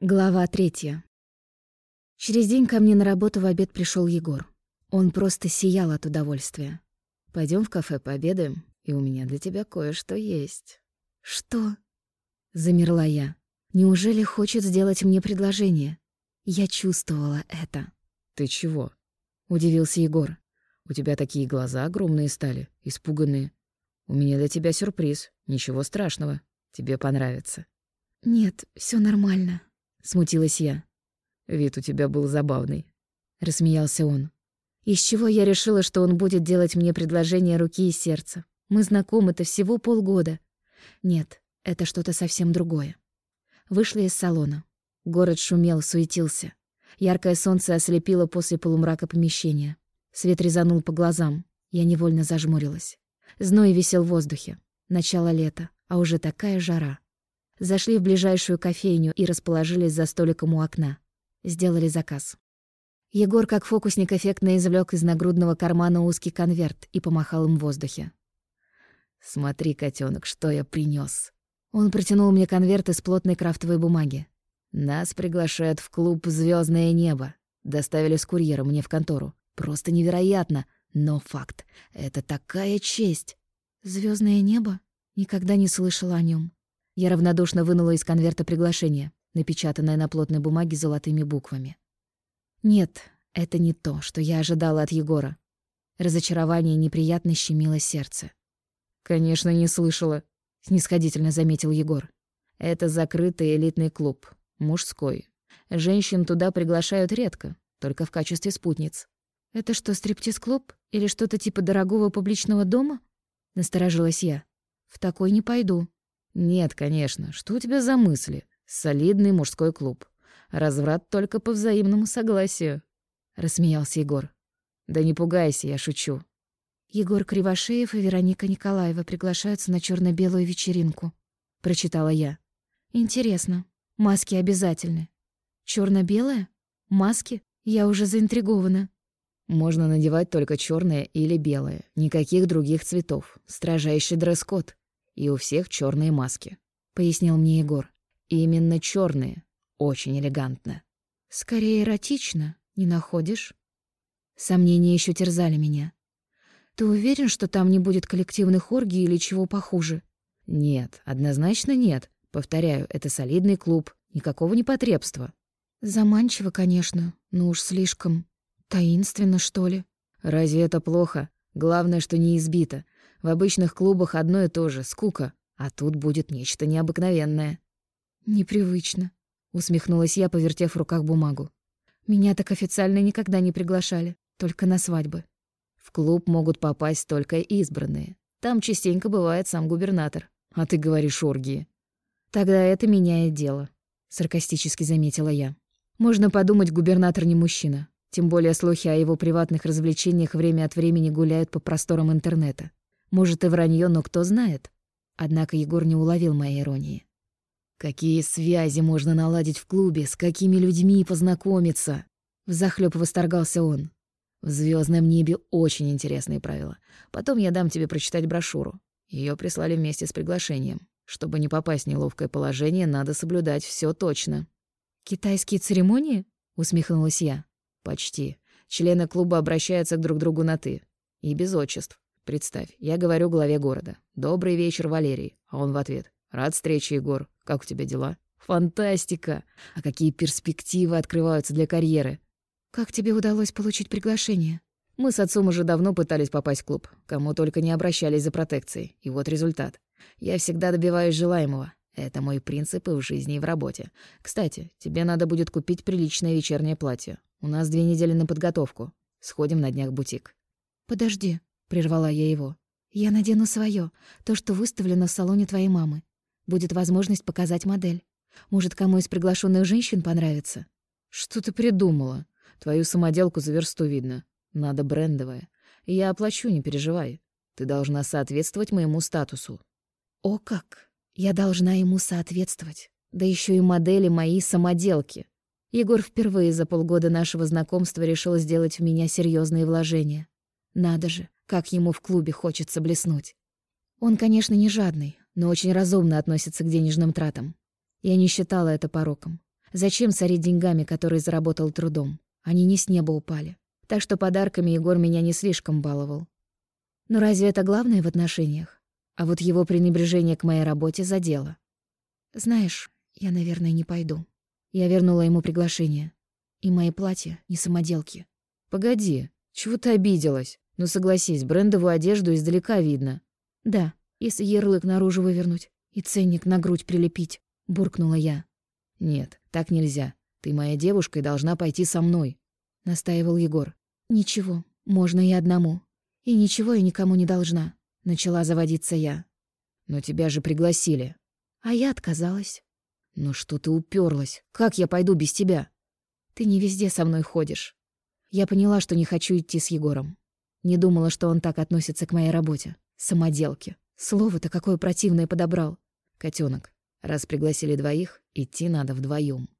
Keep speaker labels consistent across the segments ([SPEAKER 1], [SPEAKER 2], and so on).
[SPEAKER 1] Глава третья. Через день ко мне на работу в обед пришел Егор. Он просто сиял от удовольствия. Пойдем в кафе пообедаем, и у меня для тебя кое-что есть». «Что?» Замерла я. Неужели хочет сделать мне предложение? Я чувствовала это.
[SPEAKER 2] «Ты чего?» Удивился Егор. «У тебя такие глаза огромные стали, испуганные. У меня для тебя сюрприз. Ничего страшного. Тебе понравится».
[SPEAKER 1] «Нет, все нормально», Смутилась я.
[SPEAKER 2] Вид у тебя был забавный.
[SPEAKER 1] Рассмеялся он. Из чего я решила, что он будет делать мне предложение руки и сердца? Мы знакомы-то всего полгода. Нет, это что-то совсем другое. Вышли из салона. Город шумел, суетился. Яркое солнце ослепило после полумрака помещения. Свет резанул по глазам. Я невольно зажмурилась. Зной висел в воздухе. Начало лета, а уже такая жара. Зашли в ближайшую кофейню и расположились за столиком у окна. Сделали заказ. Егор, как фокусник, эффектно извлек из нагрудного кармана узкий конверт и помахал им в воздухе.
[SPEAKER 2] «Смотри, котенок, что я принес.
[SPEAKER 1] Он протянул мне конверт из плотной крафтовой бумаги.
[SPEAKER 2] «Нас приглашают в клуб Звездное небо. Доставили с курьером мне в контору. Просто невероятно, но факт. Это такая честь!»
[SPEAKER 1] Звездное небо? Никогда не слышала о нем. Я равнодушно вынула из конверта приглашение, напечатанное на плотной бумаге золотыми буквами. Нет, это не то, что я ожидала от Егора. Разочарование неприятно щемило сердце.
[SPEAKER 2] «Конечно, не слышала», —
[SPEAKER 1] снисходительно заметил Егор.
[SPEAKER 2] «Это закрытый элитный клуб, мужской. Женщин туда приглашают редко, только в качестве спутниц».
[SPEAKER 1] «Это что, стриптиз-клуб? Или что-то типа дорогого публичного дома?» — насторожилась я. «В такой не пойду».
[SPEAKER 2] «Нет, конечно. Что у тебя за мысли? Солидный мужской клуб. Разврат только по взаимному согласию», — рассмеялся Егор. «Да не пугайся, я шучу».
[SPEAKER 1] «Егор Кривошеев и Вероника Николаева приглашаются на черно белую вечеринку», — прочитала я. «Интересно. Маски обязательны. черно белая Маски? Я уже заинтригована».
[SPEAKER 2] «Можно надевать только черное или белое. Никаких других цветов. Строжайший дресс-код», и у всех черные маски», — пояснил мне Егор. «Именно черные. Очень элегантно».
[SPEAKER 1] «Скорее эротично, не находишь?» Сомнения еще терзали меня. «Ты уверен, что там не будет коллективных оргий или чего похуже?»
[SPEAKER 2] «Нет, однозначно нет. Повторяю, это солидный клуб, никакого непотребства».
[SPEAKER 1] «Заманчиво, конечно, но уж слишком таинственно, что ли».
[SPEAKER 2] «Разве это плохо? Главное, что не избито. В обычных клубах одно и то же — скука, а тут будет нечто необыкновенное».
[SPEAKER 1] «Непривычно», — усмехнулась я, повертев в руках бумагу. «Меня так официально никогда не приглашали, только на свадьбы».
[SPEAKER 2] «В клуб могут попасть только избранные. Там частенько бывает сам губернатор. А ты говоришь оргии».
[SPEAKER 1] «Тогда это меняет дело», — саркастически заметила я. «Можно подумать, губернатор не мужчина. Тем более слухи о его приватных развлечениях время от времени гуляют по просторам интернета. Может, и вранье, но кто знает. Однако Егор не уловил моей иронии.
[SPEAKER 2] «Какие связи можно наладить в клубе, с какими людьми познакомиться?»
[SPEAKER 1] Взахлёб восторгался он.
[SPEAKER 2] «В звездном небе очень интересные правила. Потом я дам тебе прочитать брошюру. Ее прислали вместе с приглашением. Чтобы не попасть в неловкое положение, надо соблюдать все точно».
[SPEAKER 1] «Китайские церемонии?» — усмехнулась я.
[SPEAKER 2] «Почти. Члены клуба обращаются друг к другу на «ты». И без отчеств. Представь, я говорю главе города. «Добрый вечер, Валерий». А он в ответ. «Рад встрече, Егор. Как у тебя дела?» Фантастика! А какие перспективы открываются для карьеры?
[SPEAKER 1] Как тебе удалось получить приглашение?
[SPEAKER 2] Мы с отцом уже давно пытались попасть в клуб. Кому только не обращались за протекцией. И вот результат. Я всегда добиваюсь желаемого. Это мой принцип и в жизни, и в работе. Кстати, тебе надо будет купить приличное вечернее платье. У нас две недели на подготовку. Сходим на днях в бутик.
[SPEAKER 1] Подожди, — прервала я его. «Я надену свое, то, что выставлено в салоне твоей мамы. Будет возможность показать модель. Может, кому из приглашенных женщин понравится?»
[SPEAKER 2] «Что ты придумала? Твою самоделку за версту видно. Надо брендовое. Я оплачу, не переживай. Ты должна соответствовать моему статусу».
[SPEAKER 1] «О как! Я должна ему соответствовать. Да еще и модели моей самоделки». Егор впервые за полгода нашего знакомства решил сделать в меня серьезные вложения. Надо же, как ему в клубе хочется блеснуть. Он, конечно, не жадный, но очень разумно относится к денежным тратам. Я не считала это пороком. Зачем сорить деньгами, которые заработал трудом? Они не с неба упали. Так что подарками Егор меня не слишком баловал. Но разве это главное в отношениях? А вот его пренебрежение к моей работе задело. Знаешь, я, наверное, не пойду. Я вернула ему приглашение. И мои платья не самоделки.
[SPEAKER 2] Погоди, чего ты обиделась? Ну согласись, брендовую одежду издалека видно.
[SPEAKER 1] Да, если ярлык наружу вывернуть и ценник на грудь прилепить, буркнула я.
[SPEAKER 2] Нет, так нельзя. Ты моя девушка и должна пойти со мной, настаивал Егор.
[SPEAKER 1] Ничего, можно и одному. И ничего я никому не должна, начала заводиться я.
[SPEAKER 2] Но тебя же пригласили.
[SPEAKER 1] А я отказалась.
[SPEAKER 2] «Ну что ты уперлась? Как я пойду без тебя?»
[SPEAKER 1] «Ты не везде со мной ходишь». Я поняла, что не хочу идти с Егором. Не думала, что он так относится к моей работе. Самоделки. Слово-то какое противное подобрал.
[SPEAKER 2] Котенок, раз пригласили двоих, идти надо вдвоем.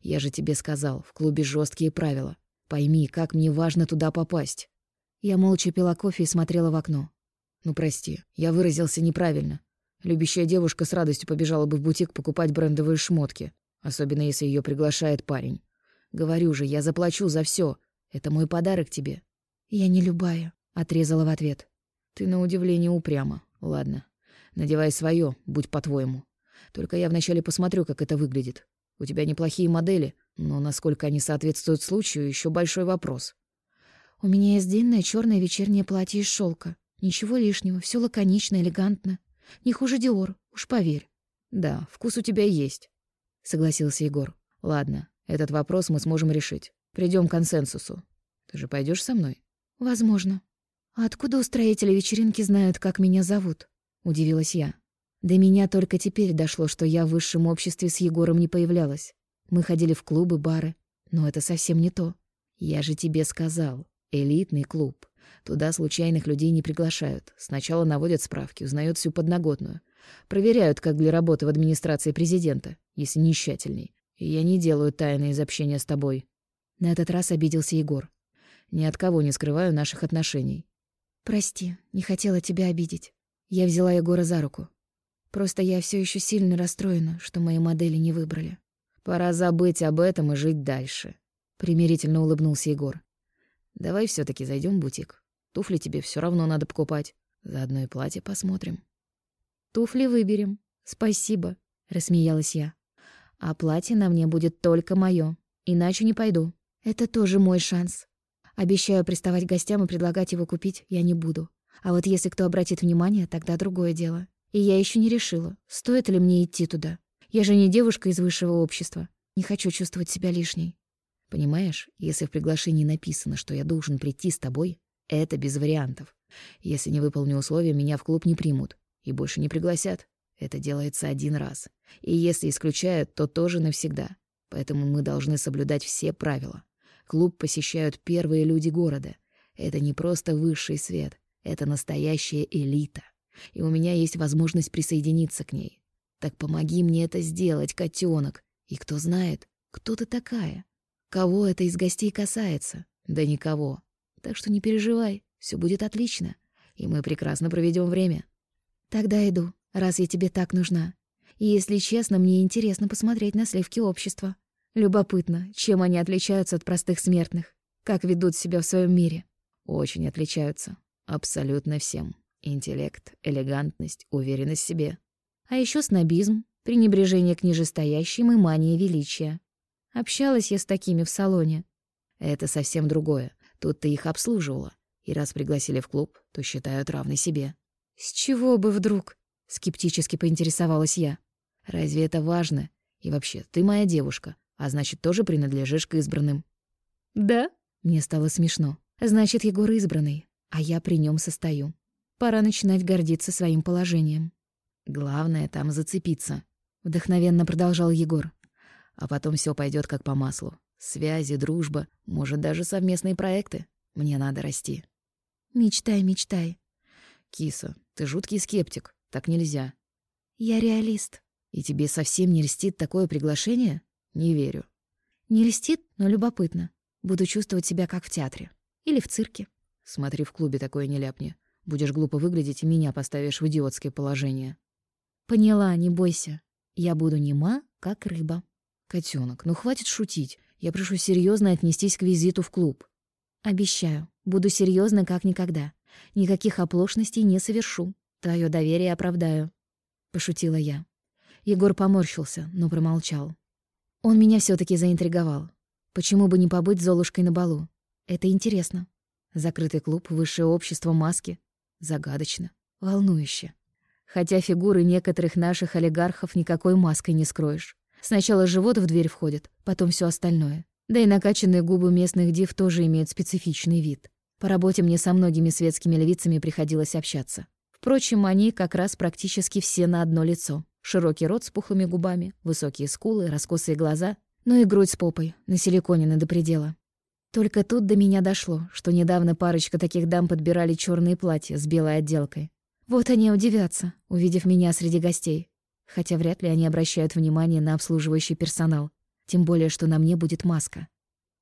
[SPEAKER 2] Я же тебе сказал, в клубе жесткие правила. Пойми, как мне важно туда попасть.
[SPEAKER 1] Я молча пила кофе и смотрела в окно.
[SPEAKER 2] Ну прости, я выразился неправильно. Любящая девушка с радостью побежала бы в бутик покупать брендовые шмотки, особенно если ее приглашает парень. Говорю же, я заплачу за все. Это мой подарок тебе.
[SPEAKER 1] Я не любая, отрезала в ответ.
[SPEAKER 2] Ты на удивление упряма. Ладно. Надевай свое, будь по-твоему. Только я вначале посмотрю, как это выглядит. У тебя неплохие модели, но насколько они соответствуют случаю, еще большой вопрос.
[SPEAKER 1] У меня есть длинное черное вечернее платье из шелка. Ничего лишнего, все лаконично, элегантно. Не хуже Диор, уж поверь.
[SPEAKER 2] Да, вкус у тебя есть, согласился Егор. Ладно, этот вопрос мы сможем решить. Придем к консенсусу. Ты же пойдешь со мной?
[SPEAKER 1] Возможно. А откуда устроители вечеринки знают, как меня зовут? Удивилась я. До меня только теперь дошло, что я в высшем обществе с Егором не появлялась. Мы ходили в клубы, бары, но это совсем не то.
[SPEAKER 2] Я же тебе сказал, элитный клуб. Туда случайных людей не приглашают. Сначала наводят справки, узнают всю подноготную. Проверяют, как для работы в администрации президента, если не тщательней. И я не делаю тайны из общения с тобой.
[SPEAKER 1] На этот раз обиделся Егор.
[SPEAKER 2] Ни от кого не скрываю наших отношений.
[SPEAKER 1] Прости, не хотела тебя обидеть. Я взяла Егора за руку. Просто я все еще сильно расстроена, что мои модели не выбрали.
[SPEAKER 2] Пора забыть об этом и жить дальше. Примирительно улыбнулся Егор. Давай все таки зайдем в бутик. Туфли тебе все равно надо покупать. Заодно и платье посмотрим.
[SPEAKER 1] Туфли выберем. Спасибо, рассмеялась я. А платье на мне будет только моё, иначе не пойду. Это тоже мой шанс. Обещаю приставать гостям и предлагать его купить я не буду. А вот если кто обратит внимание, тогда другое дело. И я еще не решила, стоит ли мне идти туда. Я же не девушка из высшего общества. Не хочу чувствовать себя лишней.
[SPEAKER 2] Понимаешь, если в приглашении написано, что я должен прийти с тобой, это без вариантов. Если не выполню условия, меня в клуб не примут и больше не пригласят. Это делается один раз. И если исключают, то тоже навсегда. Поэтому мы должны соблюдать все правила. Клуб посещают первые люди города. Это не просто высший свет, это настоящая элита. И у меня есть возможность присоединиться к ней. Так помоги мне это сделать, котенок. И кто знает, кто ты такая? Кого это из гостей касается? Да никого. Так что не переживай, все будет отлично, и мы прекрасно проведем время.
[SPEAKER 1] Тогда иду, раз я тебе так нужна. И если честно, мне интересно посмотреть на сливки общества. Любопытно, чем они отличаются от простых смертных, как ведут себя в своем мире.
[SPEAKER 2] Очень отличаются. Абсолютно всем. Интеллект, элегантность, уверенность в себе.
[SPEAKER 1] А еще снобизм, пренебрежение к нижестоящим и мания величия. Общалась я с такими в салоне.
[SPEAKER 2] Это совсем другое. Тут ты их обслуживала. И раз пригласили в клуб, то считают равной себе.
[SPEAKER 1] С чего бы вдруг? Скептически поинтересовалась я.
[SPEAKER 2] Разве это важно? И вообще, ты моя девушка, а значит, тоже принадлежишь к избранным.
[SPEAKER 1] Да? Мне стало смешно. Значит, Егор избранный, а я при нем состою. Пора начинать гордиться своим положением.
[SPEAKER 2] Главное там зацепиться,
[SPEAKER 1] вдохновенно продолжал Егор.
[SPEAKER 2] А потом все пойдет как по маслу. Связи, дружба, может, даже совместные проекты. Мне надо расти.
[SPEAKER 1] Мечтай, мечтай.
[SPEAKER 2] Киса, ты жуткий скептик. Так нельзя.
[SPEAKER 1] Я реалист.
[SPEAKER 2] И тебе совсем не льстит такое приглашение? Не верю.
[SPEAKER 1] Не льстит, но любопытно. Буду чувствовать себя как в театре. Или в цирке.
[SPEAKER 2] Смотри, в клубе такое не ляпни. Будешь глупо выглядеть и меня поставишь в идиотское положение.
[SPEAKER 1] Поняла, не бойся. Я буду нема, как рыба.
[SPEAKER 2] Котенок, ну хватит шутить. Я прошу серьезно отнестись к визиту в клуб.
[SPEAKER 1] Обещаю, буду серьезна как никогда. Никаких оплошностей не совершу. Твое доверие оправдаю. Пошутила я. Егор поморщился, но промолчал. Он меня все таки заинтриговал. Почему бы не побыть Золушкой на балу? Это интересно. Закрытый клуб, высшее общество, маски. Загадочно. Волнующе. Хотя фигуры некоторых наших олигархов никакой маской не скроешь. Сначала живот в дверь входит, потом все остальное. Да и накачанные губы местных див тоже имеют специфичный вид. По работе мне со многими светскими львицами приходилось общаться. Впрочем, они как раз практически все на одно лицо. Широкий рот с пухлыми губами, высокие скулы, раскосые глаза, ну и грудь с попой, на силиконе до предела. Только тут до меня дошло, что недавно парочка таких дам подбирали черные платья с белой отделкой. Вот они удивятся, увидев меня среди гостей хотя вряд ли они обращают внимание на обслуживающий персонал, тем более, что на мне будет маска.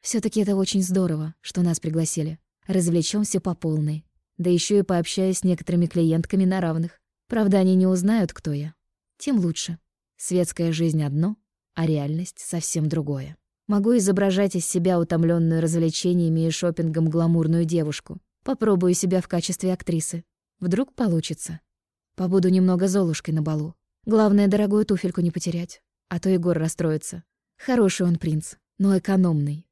[SPEAKER 1] все таки это очень здорово, что нас пригласили. Развлечемся по полной. Да еще и пообщаюсь с некоторыми клиентками на равных. Правда, они не узнают, кто я. Тем лучше. Светская жизнь одно, а реальность совсем другое. Могу изображать из себя утомленную развлечениями и шопингом гламурную девушку. Попробую себя в качестве актрисы. Вдруг получится. Побуду немного Золушкой на балу. Главное, дорогую туфельку не потерять, а то Егор расстроится. Хороший он принц, но экономный.